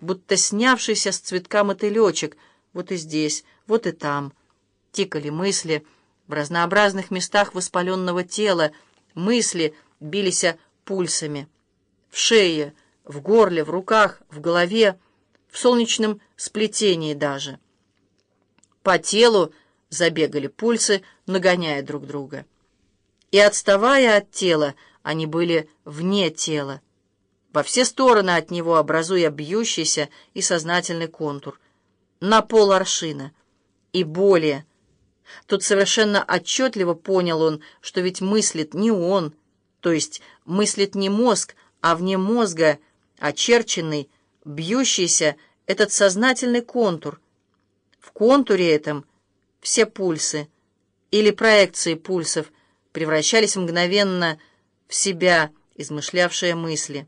будто снявшийся с цветка мотылечек, вот и здесь, вот и там. Тикали мысли в разнообразных местах воспаленного тела, мысли бились пульсами. В шее, в горле, в руках, в голове, в солнечном сплетении даже. По телу забегали пульсы, нагоняя друг друга. И отставая от тела, они были вне тела, во все стороны от него образуя бьющийся и сознательный контур, на пол аршина и более. Тут совершенно отчетливо понял он, что ведь мыслит не он, то есть мыслит не мозг, а вне мозга, очерченный, бьющийся этот сознательный контур. В контуре этом все пульсы или проекции пульсов превращались мгновенно в себя, измышлявшие мысли.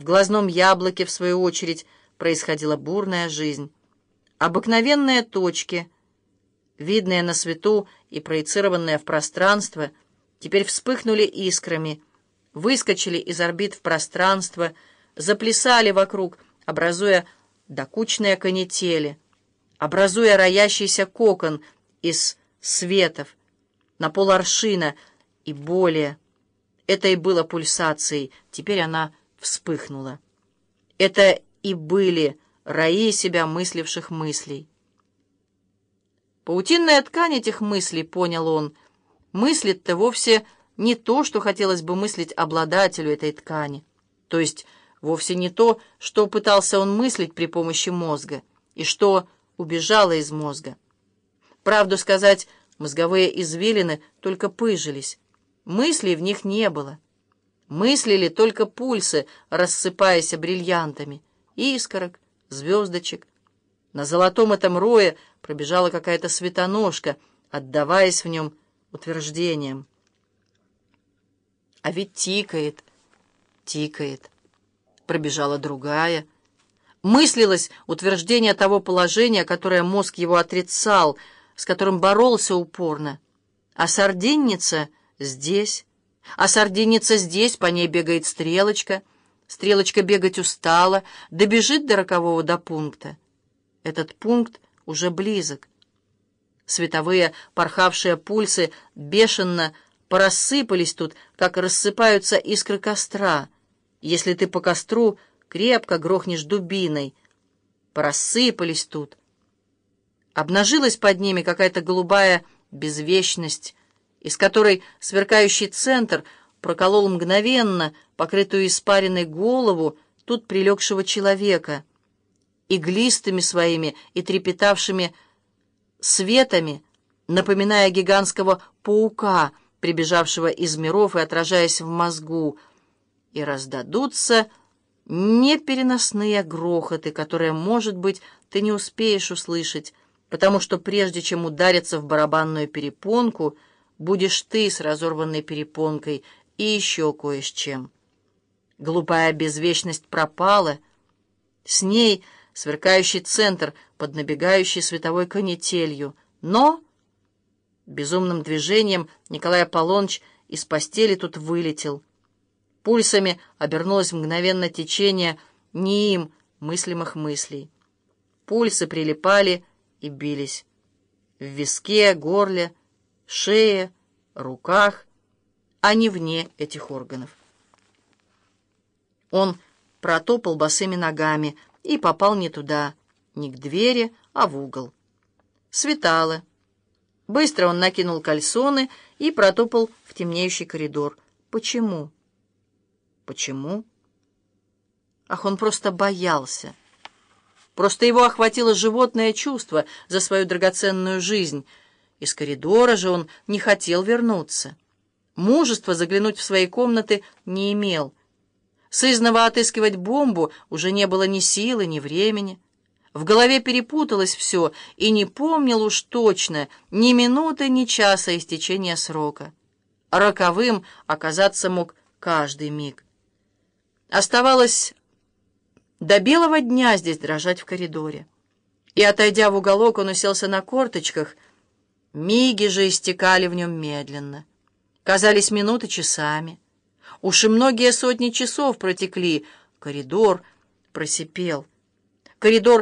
В глазном яблоке, в свою очередь, происходила бурная жизнь. Обыкновенные точки, видные на свету и проецированные в пространство, теперь вспыхнули искрами, выскочили из орбит в пространство, заплясали вокруг, образуя докучные канители, образуя роящийся кокон из светов на поларшина и более. Это и было пульсацией, теперь она вспыхнула. Это и были раи себя мысливших мыслей. Паутинная ткань этих мыслей, понял он, мыслит-то вовсе не то, что хотелось бы мыслить обладателю этой ткани, то есть вовсе не то, что пытался он мыслить при помощи мозга, и что убежало из мозга. Правду сказать, мозговые извилины только пыжились, мыслей в них не было. Мыслили только пульсы, рассыпаясь бриллиантами, искорок, звездочек. На золотом этом рое пробежала какая-то светоножка, отдаваясь в нем утверждением. А ведь тикает, тикает. Пробежала другая. Мыслилось утверждение того положения, которое мозг его отрицал, с которым боролся упорно. А сардинница здесь... А сардиница здесь, по ней бегает стрелочка. Стрелочка бегать устала, добежит до рокового до пункта. Этот пункт уже близок. Световые порхавшие пульсы бешено порассыпались тут, как рассыпаются искры костра. Если ты по костру крепко грохнешь дубиной. Порассыпались тут. Обнажилась под ними какая-то голубая безвечность, из которой сверкающий центр проколол мгновенно покрытую испаренной голову тут прилегшего человека, иглистыми своими и трепетавшими светами, напоминая гигантского паука, прибежавшего из миров и отражаясь в мозгу, и раздадутся непереносные грохоты, которые, может быть, ты не успеешь услышать, потому что прежде чем удариться в барабанную перепонку — будешь ты с разорванной перепонкой и еще кое с чем. Глупая безвечность пропала. С ней сверкающий центр под набегающей световой канителью. Но безумным движением Николай Аполлоныч из постели тут вылетел. Пульсами обернулось мгновенно течение не им мыслимых мыслей. Пульсы прилипали и бились. В виске, горле, шее, руках, а не вне этих органов. Он протопал босыми ногами и попал не туда, не к двери, а в угол. Светало. Быстро он накинул кальсоны и протопал в темнеющий коридор. Почему? Почему? Ах, он просто боялся. Просто его охватило животное чувство за свою драгоценную жизнь — из коридора же он не хотел вернуться. Мужества заглянуть в свои комнаты не имел. Сызново отыскивать бомбу уже не было ни силы, ни времени. В голове перепуталось все, и не помнил уж точно ни минуты, ни часа истечения срока. Роковым оказаться мог каждый миг. Оставалось до белого дня здесь дрожать в коридоре. И, отойдя в уголок, он уселся на корточках — Миги же истекали в нем медленно. Казались минуты часами. Уж многие сотни часов протекли. Коридор просипел. Коридор